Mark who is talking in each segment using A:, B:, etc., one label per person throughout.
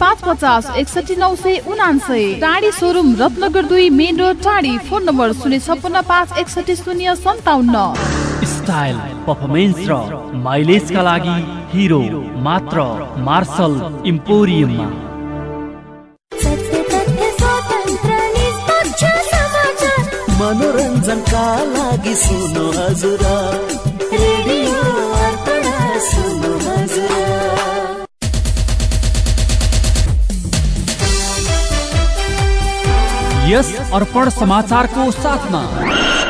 A: पाँच पचास एकसठी नौ सय उनान्सय। टाढी सोरुम रत्नगर दुई main road Tadhi. Phone number शून्य छपन्न पाँच एकसठी शून्य सन्ताउन्न।
B: स्टाइल पर्फर्मेन्स र माइलेजका लागि हिरो मात्र मार्शल इम्पोरियममा।
C: मनोरञ्जनका लागि सुन्नु हजुर।
D: रेडियो अर्पण सुन्नु हजुर।
B: यस अर्पण साथ साथमा।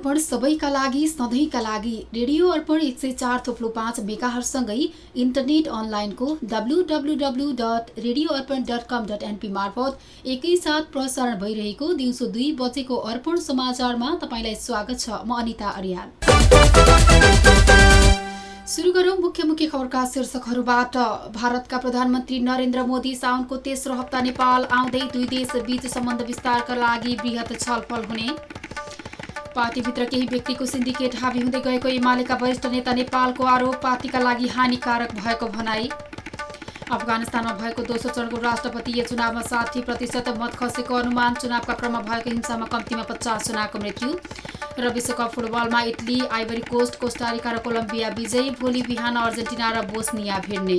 E: अर्पण सबैका लागि सधैँका लागि रेडियो अर्पण एक सय चार थोप्लो पाँच मेगाहरूसँगै इन्टरनेट अनलाइनको W W W dot radio Arpan dot com dot NP मार्फत एकैसाथ प्रसारण भइरहेको दिउँसो दुई बजेको अर्पण समाचारमा तपाईँलाई स्वागत छ। म अनिता अर्याल। सुरु गरौँ मुख्य मुख्य खबरका शीर्षकहरूबाट। भारतका प्रधानमन्त्री नरेन्द्र मोदी साउनको तेस्रो हप्ता नेपाल आउँदै दुई देश बीच सम्बन्ध विस्तारका लागि वृहत छलफल हुने। पार्टीभित्र केही व्यक्तिको सिन्डिकेट हावी हुँदै गएको एमालेका वरिष्ठ नेता नेपालको आरोप पार्टीका लागि हानिकारक भएको भनाई। अफगानिस्तानमा भएको दोस्रो चरणको राष्ट्रपतीय चुनावमा साठी प्रतिशत मत खसेको अनुमान चुनावका क्रममा भएको हिंसामा कम्तीमा पचास जनाको मृत्यु। र विश्वकप फुटबलमा Italy Ivory Coast Costa Rica र कोलम्बिया विजयी भोलि बिहान अर्जेन्टिना र बोस्निया भिड्ने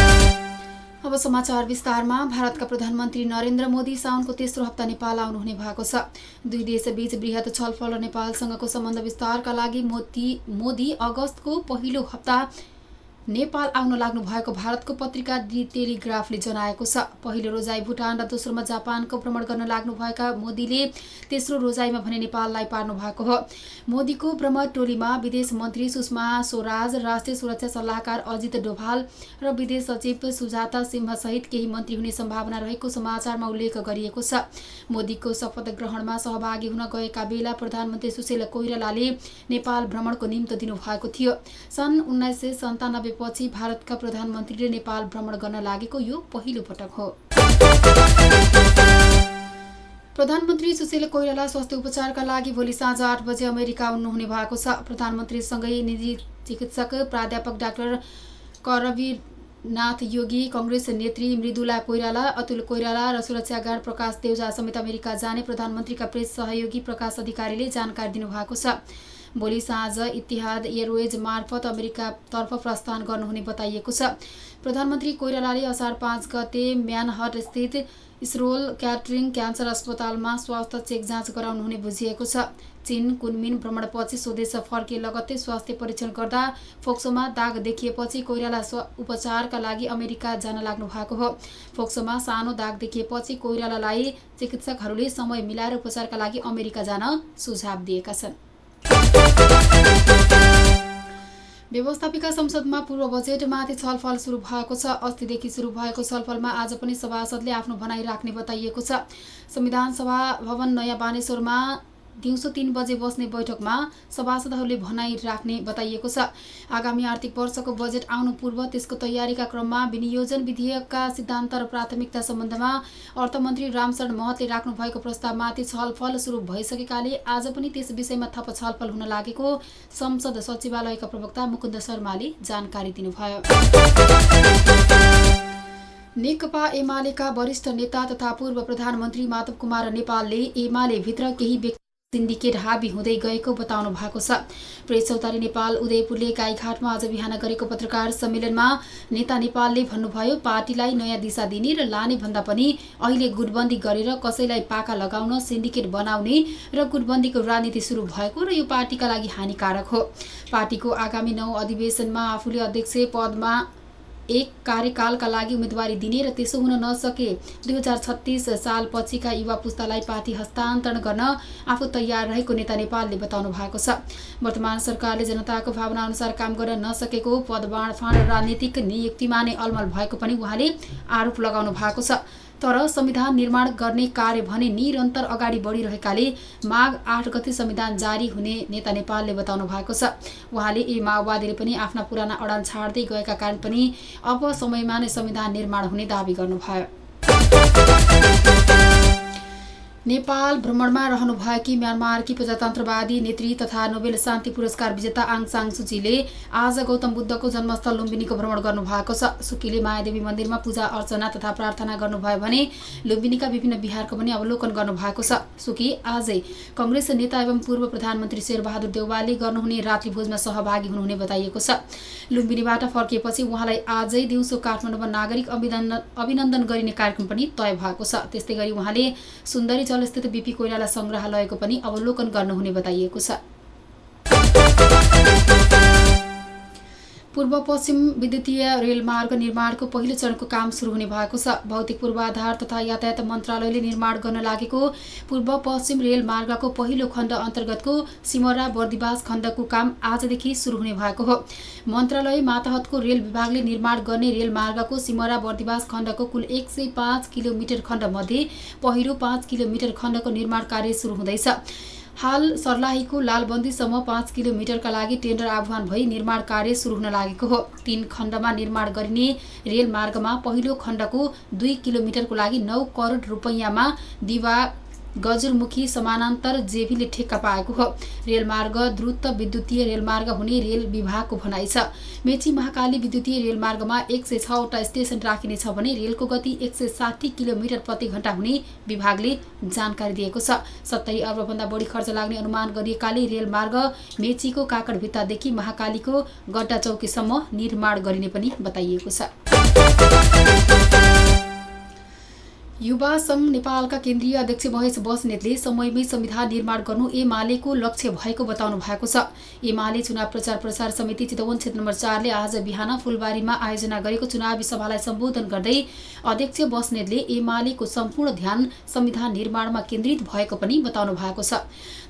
E: अब समाचार विस्तारमा। भारतका प्रधानमन्त्री नरेन्द्र मोदी साउनको तेस्रो हप्ता नेपाल आउनुहुने भएको छ। दुई देशबीच बृहत छलफल र नेपालसँगको सम्बन्ध विस्तारका लागि मोदी मोदी अगस्तको पहिलो हप्ता नेपाल आउन लाग्नु भएको भारतको पत्रिका दि टेलिग्राफले जनाएको छ। पहिलो रोजाई भुटान र दोस्रोमा जापानको भ्रमण गर्न लाग्नुभएका मोदीले तेस्रो रोजाइमा भने नेपाललाई पार्नु भएको हो। मोदीको भ्रमण टोलीमा विदेश मन्त्री सुषमा स्वराज राष्ट्रिय सुरक्षा सल्लाहकार अजित डोभाल र विदेश सचिव सुजाता सिंह सहित केही मन्त्री हुने सम्भावना रहेको समाचारमा उल्लेख गरिएको छ। मोदीको शपथ ग्रहणमा सहभागी हुन गएका बेला प्रधानमन्त्री सुशील कोइरालाले नेपाल भ्रमणको निम्तो दिनुभएको थियो। सन् उन्नाइस सय सन्तानब्बे पछि भारतका प्रधानमन्त्रीले नेपाल भ्रमण गर्न लागेको यो पहिलो पटक हो। प्रधानमन्त्री सुशील कोइराला स्वास्थ्य उपचारका लागि भोलि साँझ आठ बजे अमेरिका आउनुहुने भएको छ। प्रधानमन्त्रीसँगै निजी चिकित्सक प्राध्यापक डाक्टर करवीरनाथ योगी कङ्ग्रेस नेत्री मृदुला कोइराला अतुल कोइराला र सुरक्षा गार्ड प्रकाश देउजा समेत अमेरिका जाने प्रधानमन्त्रीका प्रेस सहयोगी प्रकाश अधिकारीले जानकारी दिनुभएको छ। भोलि साँझ इतिहाद एयरवेज मार्फत अमेरिकातर्फ प्रस्थान गर्नुहुने बताइएको छ। प्रधानमन्त्री कोइरालाले असार पाँच गते म्यानहट स्थित स्रोल क्याटरिङ क्यान्सर अस्पतालमा स्वास्थ्य चेक जाँच गराउनुहुने बुझिएको छ। चीन कुनमिन भ्रमणपछि स्वदेश फर्के लगत्तै स्वास्थ्य परीक्षण गर्दा फोक्सोमा दाग देखिएपछि कोइराला उपचारका लागि अमेरिका जान लाग्नु भएको हो। फोक्सोमा सानो दाग देखिएपछि कोइरालालाई चिकित्सकहरूले समय मिलाएर उपचारका लागि अमेरिका जान सुझाव दिएका छन्। व्यवस्थापिका संसदमा पूर्व बजेटमाथि छलफल सुरु भएको छ। अस्तिदेखि सुरु भएको छलफलमा आज पनि सभासदले आफ्नो भनाइ राख्ने बताइएको छ। संविधान सभा भवन नयाँ बानेश्वरमा दिउँसो तिन बजे बस्ने बैठकमा सभासदहरूले भनाइ राख्ने बताइएको छ। आगामी आर्थिक वर्षको बजेट आउनु पूर्व त्यसको तयारीका क्रममा विनियोजन विधेयकका सिद्धान्त र प्राथमिकता सम्बन्धमा अर्थमन्त्री रामशरण महतले राख्नु भएको प्रस्तावमाथि छलफल सुरु भइसकेकाले आज पनि त्यस विषयमा थप छलफल हुन लागेको संसद सचिवालयका प्रवक्ता मुकुन्द शर्माले जानकारी दिनुभयो। नेकपा एमालेका वरिष्ठ नेता तथा पूर्व प्रधानमन्त्री माधव कुमार नेपालले एमाले भित्र केही व्यक्ति सिन्डिकेट हाबी हुँदै गएको बताउनु भएको छ। प्रेस चौतारी नेपाल उदयपुरले गाईघाटमा आज बिहान गरेको पत्रकार सम्मेलनमा नेता नेपालले भन्नुभयो पार्टीलाई नयाँ दिशा दिने र लाने भन्दा पनि अहिले गुटबन्दी गरेर कसैलाई पाका लगाउन सिन्डिकेट बनाउने र गुटबन्दीको राजनीति सुरु भएको र यो पार्टीका लागि हानिकारक हो। पार्टीको आगामी नौ अधिवेशनमा आफूले अध्यक्ष पदमा एक कार्यकालका लागि उम्मेदवारी दिने र त्यसो हुन नसके। दुई हजार छत्तिस साल पछिका युवा पुस्तालाई पार्टी हस्तान्तरण गर्न आफू तयार रहेको नेता नेपालले बताउनु भएको छ। वर्तमान सरकारले जनताको भावना अनुसार काम गर्न नसकेको पद बाँडफाँड राजनीतिक नियुक्तिमा नै अलमल भएको पनि उहाँले आरोप लगाउनु भएको छ। तर संविधान निर्माण गर्ने कार्य भने निरन्तर अगाडि बढिरहेकाले माघ आठ गते संविधान जारी हुने नेता नेपालले बताउनु भएको छ। उहाँले यी माओवादीले पनि आफ्ना पुराना अडान छाड्दै गएका कारण पनि अब समयमा नै संविधान निर्माण हुने दावी गर्नुभयो। नेपाल भ्रमणमा रहनुभएकी म्यानमारकी प्रजातन्त्रवादी नेत्री तथा नोबेल शान्ति पुरस्कार विजेता आङ साङ सुचीले आज गौतम बुद्धको जन्मस्थल लुम्बिनीको भ्रमण गर्नुभएको छ। सुकीले मायादेवी मन्दिरमा पूजा अर्चना तथा प्रार्थना गर्नुभयो भने लुम्बिनीका विभिन्न बिहारको पनि अवलोकन गर्नुभएको छ। सुकी आजै कङ्ग्रेस नेता एवं पूर्व प्रधानमन्त्री शेरबहादुर देउवाले गर्नुहुने रात्रिभोजमा सहभागी हुनुहुने बताइएको छ। लुम्बिनीबाट फर्किएपछि उहाँलाई आजै दिउँसो काठमाडौँमा नागरिक अभिनन्दन अभिनन्दन गरिने कार्यक्रम पनि तय भएको छ। त्यस्तै गरी उहाँले सुन्दरी जलस्थित बिपी कोइराला सङ्ग्रहालयको पनि अवलोकन गर्नुहुने बताइएको छ। पूर्व पश्चिम विद्युतीय रेलमार्ग निर्माणको पहिलो चरणको काम सुरु हुने भएको छ। भौतिक पूर्वाधार तथा यातायात मन्त्रालयले निर्माण गर्न लागेको पूर्व पश्चिम रेलमार्गको पहिलो खण्ड अन्तर्गतको सिमरा बर्दिवास खण्डको काम आजदेखि सुरु हुने भएको हो। मन्त्रालय मातहतको रेल विभागले निर्माण गर्ने रेलमार्गको सिमरा बर्दिवास खण्डको कुल एक सय पाँच किलोमिटर खण्डमध्ये पहिलो पाँच किलोमिटर खण्डको निर्माण कार्य सुरु हुँदैछ। हाल सर्लाहीको लालबन्दीसम्म पाँच किलोमिटरका लागि टेन्डर आह्वान भई निर्माण कार्य सुरु हुन लागेको हो। तीन खण्डमा निर्माण गरिने रेलमार्गमा पहिलो खण्डको दुई किलोमिटरको लागि नौ करोड रुपैयाँमा दिवा गजुरमुखी समानान्तर जेबीले ठेक्का पाएको हो। रेलमार्ग द्रुत विद्युतीय रेलमार्ग हुने रेल विभागको भनाइ छ। मेची महाकाली विद्युतीय रेलमार्गमा एक सय छवटा स्टेसन राखिनेछ भने रेलको गति एक सय साठी किलोमिटर प्रति घण्टा हुने विभागले जानकारी दिएको छ। सत्तरी अर्बभन्दा बढी खर्च लाग्ने अनुमान गरिएकाले रेलमार्ग मेचीको काकडभित्तादेखि महाकालीको गड्डा चौकीसम्म निर्माण गरिने पनि बताइएको छ। युवा सङ्घ नेपालका केन्द्रीय अध्यक्ष महेश बस्नेतले समयमै संविधान निर्माण गर्नु एमालेको लक्ष्य भएको बताउनु भएको छ। एमाले चुनाव प्रचार प्रसार समिति चितवन क्षेत्र नम्बर चारले आज बिहान फुलबारीमा आयोजना गरेको चुनावी सभालाई सम्बोधन गर्दै अध्यक्ष बस्नेतले एमालेको सम्पूर्ण ध्यान संविधान निर्माणमा केन्द्रित भएको पनि बताउनु भएको छ।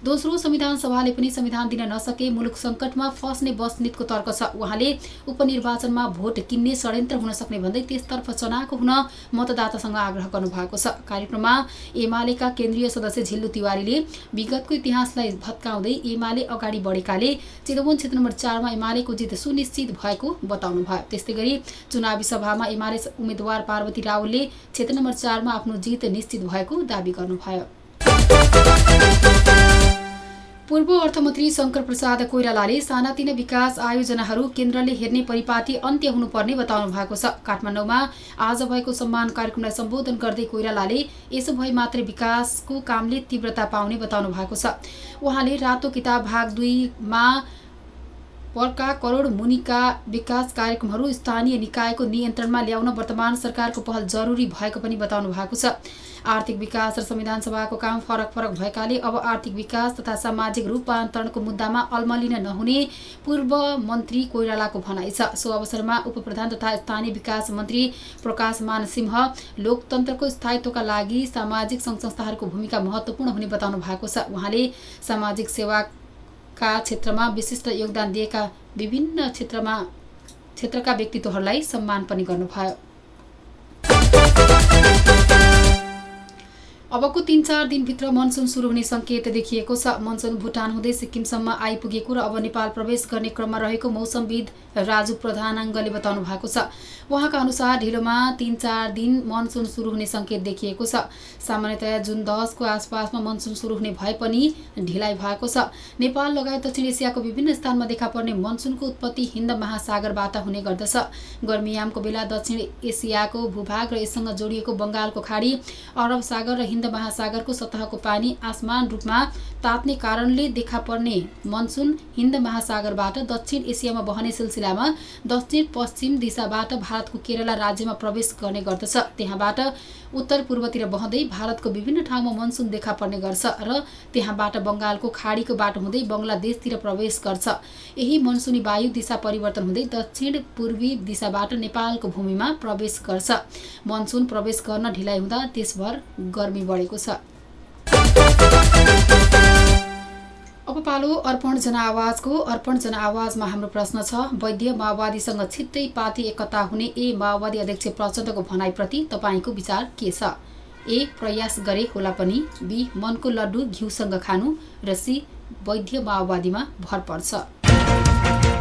E: दोस्रो संविधान सभाले पनि संविधान दिन नसके मुलुक सङ्कटमा फस्ने बस्नेतको तर्क छ। उहाँले उपनिर्वाचनमा भोट किन्ने षड्यन्त्र हुन सक्ने भन्दै त्यसतर्फ चनाको हुन मतदातासँग आग्रह गर्नुभएको छ। कार्यक्रममा एमालेका केन्द्रीय सदस्य झिल्लु तिवारीले विगतको इतिहासलाई भत्काउँदै एमाले अगाडि बढेकाले चितवन क्षेत्र नम्बर चारमा एमालेको जित सुनिश्चित भएको बताउनु भयो त्यस्तै गरी चुनावी सभामा एमाले उम्मेद्वार पार्वती रावलले क्षेत्र नम्बर चारमा आफ्नो जित निश्चित भएको दावी गर्नुभयो। पूर्व अर्थमन्त्री शङ्कर प्रसाद कोइरालाले सानातिना विकास आयोजनाहरू केन्द्रले हेर्ने परिपाटी अन्त्य हुनुपर्ने बताउनु भएको छ। काठमाडौँमा आज भएको सम्मान कार्यक्रमलाई सम्बोधन गर्दै कोइरालाले यसो भए मात्रै विकासको कामले तीव्रता पाउने बताउनु भएको छ। उहाँले रातो किताब भाग दुईमा पर्का करोड मुनिका विकास कार्यक्रमहरू स्थानीय निकायको नियन्त्रणमा ल्याउन वर्तमान सरकारको पहल जरुरी भएको पनि बताउनु भएको छ। आर्थिक विकास र संविधान सभाको काम फरक फरक भएकाले अब आर्थिक विकास तथा सामाजिक रूपान्तरणको मुद्दामा अल्मलिन नहुने पूर्व मन्त्री कोइरालाको भनाइ छ। सो अवसरमा उपप्रधान तथा स्थानीय विकास मन्त्री प्रकाश मान सिंह लोकतन्त्रको स्थायित्वका लागि सामाजिक सङ्घ संस्थाहरूको भूमिका महत्त्वपूर्ण हुने बताउनु भएको छ। उहाँले सामाजिक सेवा का क्षेत्रमा विशिष्ट योगदान दिएका विभिन्न क्षेत्रमा क्षेत्रका व्यक्तित्वहरूलाई सम्मान पनि गर्नुभयो। अबको तिन चार दिनभित्र मनसुन सुरु हुने सङ्केत देखिएको छ। मनसुन भुटान हुँदै सिक्किमसम्म आइपुगेको र अब नेपाल प्रवेश गर्ने क्रममा रहेको मौसमविद राजु प्रधानाङ्गले बताउनु भएको छ। उहाँका अनुसार ढिलोमा तिन चार दिन मनसुन सुरु हुने सङ्केत देखिएको छ। सामान्यतया जुन दसको आसपासमा मनसुन सुरु हुने भए पनि ढिलाइ भएको छ। नेपाल लगायत दक्षिण एसियाको विभिन्न स्थानमा देखा पर्ने मनसुनको उत्पत्ति हिन्द महासागरबाट हुने गर्दछ। गर्मीयामको बेला दक्षिण एसियाको भूभाग र यससँग जोडिएको बङ्गालको खाडी अरब सागर र हिन्द महासागरको सतहको पानी आसमान रूपमा तात्ने कारणले देखा पर्ने मनसुन हिन्द महासागरबाट दक्षिण एसियामा बहने सिलसिलामा दक्षिण पश्चिम दिशाबाट भारतको केरला राज्यमा प्रवेश गर्ने गर्दछ। त्यहाँबाट उत्तर पूर्वतिर बहँदै भारतको विभिन्न ठाउँमा मनसुन देखा पर्ने गर्छ र त्यहाँबाट बङ्गालको खाडीको बाटो हुँदै बङ्गलादेशतिर प्रवेश गर्छ। यही मनसुनी वायु दिशा परिवर्तन हुँदै दक्षिण पूर्वी दिशाबाट नेपालको भूमिमा प्रवेश गर्छ। मनसुन प्रवेश गर्न ढिलाइ हुँदा देशभर गर्मी बढेको छ। अब पालो अर्पण जनआवाजको अर्पण जनआवाजमा हाम्रो प्रश्न छ वैद्य माओवादीसँग छिट्टै पार्टी एकता हुने ए माओवादी अध्यक्ष प्रचण्डको भनाइप्रति तपाईँको विचार के छ? ए प्रयास गरे होला पनि बी मनको लड्डु घिउसँग खानु र सी वैद्य माओवादीमा भर पर्छ।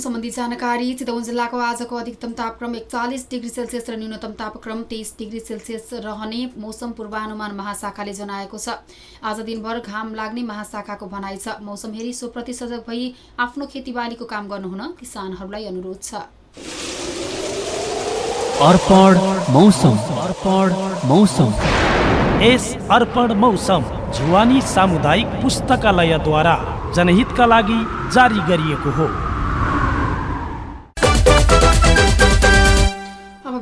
E: सम्बन्धी जानकारी चितवन जिल्लाको आजको अधिकतम तापक्रम एकचालिस डिग्री सेल्सियस र न्यूनतम तापक्रम तेइस डिग्री सेल्सियस रहने मौसम पूर्वानुमान महाशाखाले जनाएको छ। आज दिनभर घाम लाग्ने महाशाखाको भनाइ छ। मौसम हेरी सोप्रति सजग भई आफ्नो खेतीबालीको काम गर्नुहुन किसानहरूलाई अनुरोध छ।
F: जुवानी सामुदायिक पुस्तकालयद्वारा जनहितका लागि जारी गरिएको हो।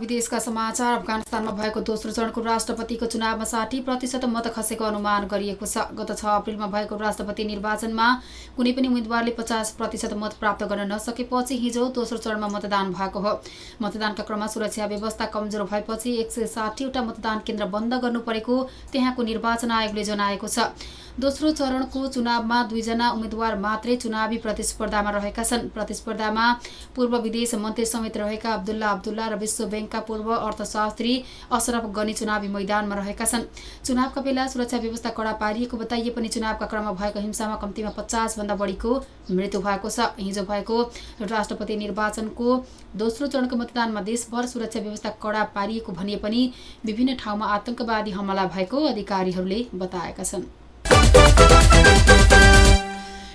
E: विदेशका समाचार। अफगानिस्तानमा भएको दोस्रो चरणको राष्ट्रपतिको चुनावमा साठी प्रतिशत मत खसेको अनुमान गरिएको छ। गत छ अप्रेलमा भएको राष्ट्रपति निर्वाचनमा कुनै पनि उम्मेद्वारले पचास प्रतिशत मत प्राप्त गर्न नसकेपछि हिजो दोस्रो चरणमा मतदान भएको हो। मतदानका क्रममा सुरक्षा व्यवस्था कमजोर भएपछि एक सय साठीवटा मतदान केन्द्र बन्द गर्नु परेको त्यहाँको निर्वाचन आयोगले जनाएको छ। दोस्रो चरणको चुनावमा दुईजना उम्मेद्वार मात्रै चुनावी प्रतिस्पर्धामा रहेका छन्। प्रतिस्पर्धामा पूर्व विदेश मन्त्री समेत रहेका अब्दुल्ला अब्दुल्ला र विश्व ब्याङ्कका पूर्व अर्थशास्त्री अशरफ गनी चुनावी मैदानमा रहेका छन्। चुनावका बेला सुरक्षा व्यवस्था कडा पारिएको बताइए पनि चुनावका क्रममा भएको हिंसामा कम्तीमा पचासभन्दा बढीको मृत्यु भएको छ। हिजो भएको राष्ट्रपति निर्वाचनको दोस्रो चरणको मतदानमा देशभर सुरक्षा व्यवस्था कडा पारिएको भनिए पनि विभिन्न ठाउँमा आतंकवादी हमला भएको अधिकारीहरूले बताएका छन्।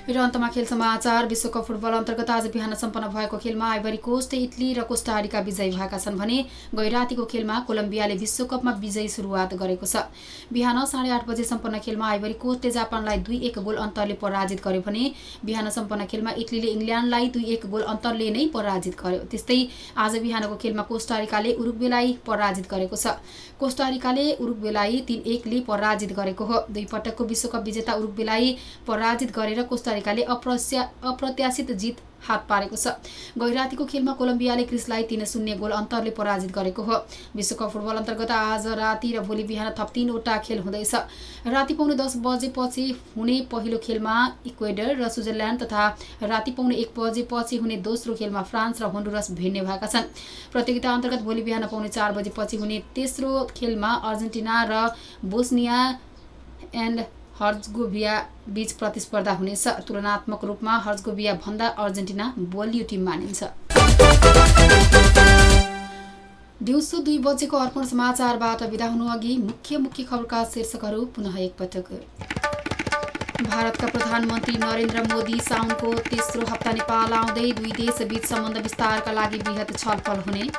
E: र अन्तमा खेल समाचार विश्वकप फुटबल अन्तर्गत आज बिहान सम्पन्न भएको खेलमा आइभरी कोस्ट इटली र कोस्टारिका विजयी भएका छन् भने गैरातीको खेलमा कोलम्बियाले विश्वकपमा विजयी सुरुवात गरेको छ। बिहान साढे आठ बजे सम्पन्न खेलमा आइभरी कोस्टले जापानलाई दुई एक गोल अन्तरले पराजित गर्यो भने बिहान सम्पन्न खेलमा इटलीले इङ्ल्यान्डलाई दुई एक गोल अन्तरले नै पराजित गर्यो। त्यस्तै आज बिहानको खेलमा कोस्टारिकाले उरुग्वेलाई पराजित गरेको छ। कोस्टारिकाले उरुग्वेलाई तिन एकले पराजित गरेको हो। दुई पटकको विश्वकप विजेता उरुग्वेलाई पराजित गरेर कोस्टारिकाले अप्रत्याशित जित हात पारेको छ। गैरातीको खेलमा कोलम्बियाले क्रिसलाई तीन शून्य गोल अन्तरले पराजित गरेको हो। विश्वकप फुटबल अन्तर्गत आज राति र भोलि बिहान थप तीनवटा खेल हुँदैछ। राति पाउने दस बजेपछि हुने पहिलो खेलमा इक्वेडर र स्विजरल्यान्ड तथा राति पाउने एक बजेपछि हुने दोस्रो खेलमा फ्रान्स र होन्डुरस भिड्ने भएका छन्। प्रतियोगिता अन्तर्गत भोलि बिहान पाउने चार बजेपछि हुने तेस्रो खेलमा अर्जेन्टिना र बोस्निया एन्ड हर्जगोभिया बीच प्रतिस्पर्धा हुनेछ। तुलनात्मक रूपमा हर्जगोभिया भन्दा अर्जेन्टिना बलियो टिम मानिन्छ। दिउँसो दुई बजेको अर्पण समाचारबाट बिदा हुनु अघि मुख्य मुख्य खबरका शीर्षकहरू पुनः एकपटक भारतका प्रधानमन्त्री नरेन्द्र मोदी साउनको तेस्रो हप्ता नेपाल आउँदै दुई देशबीच सम्बन्ध विस्तारका लागि वृहत छलफल हुने।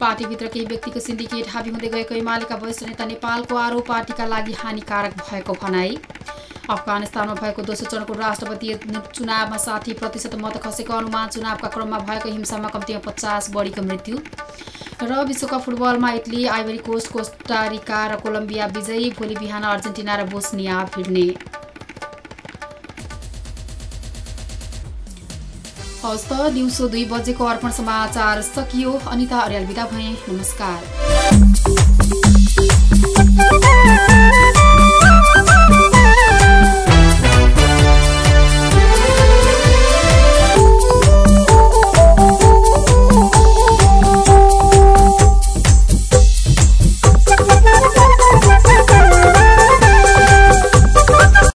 E: पार्टीभित्र केही व्यक्तिको सिन्डिकेट हाबी हुँदै गएको एमालेका वरिष्ठ नेता नेपालको आरोप पार्टीका लागि हानिकारक भएको भनाई। अफगानिस्तानमा भएको दोस्रो चरणको राष्ट्रपति चुनावमा साठी प्रतिशत मत खसेको अनुमान चुनावका क्रममा भएको हिंसामा कम्तीमा पचास बढीको मृत्यु। र विश्वकप फुटबलमा Italy Ivory Coast Costa Rica र कोलम्बिया विजयी भोलि बिहान अर्जेन्टिना र बोस्निया भिड्ने हवस् त दिउँसो दुई बजेको अर्पण समाचार सकियो। अनिता अर्याल बिदा भए। नमस्कार।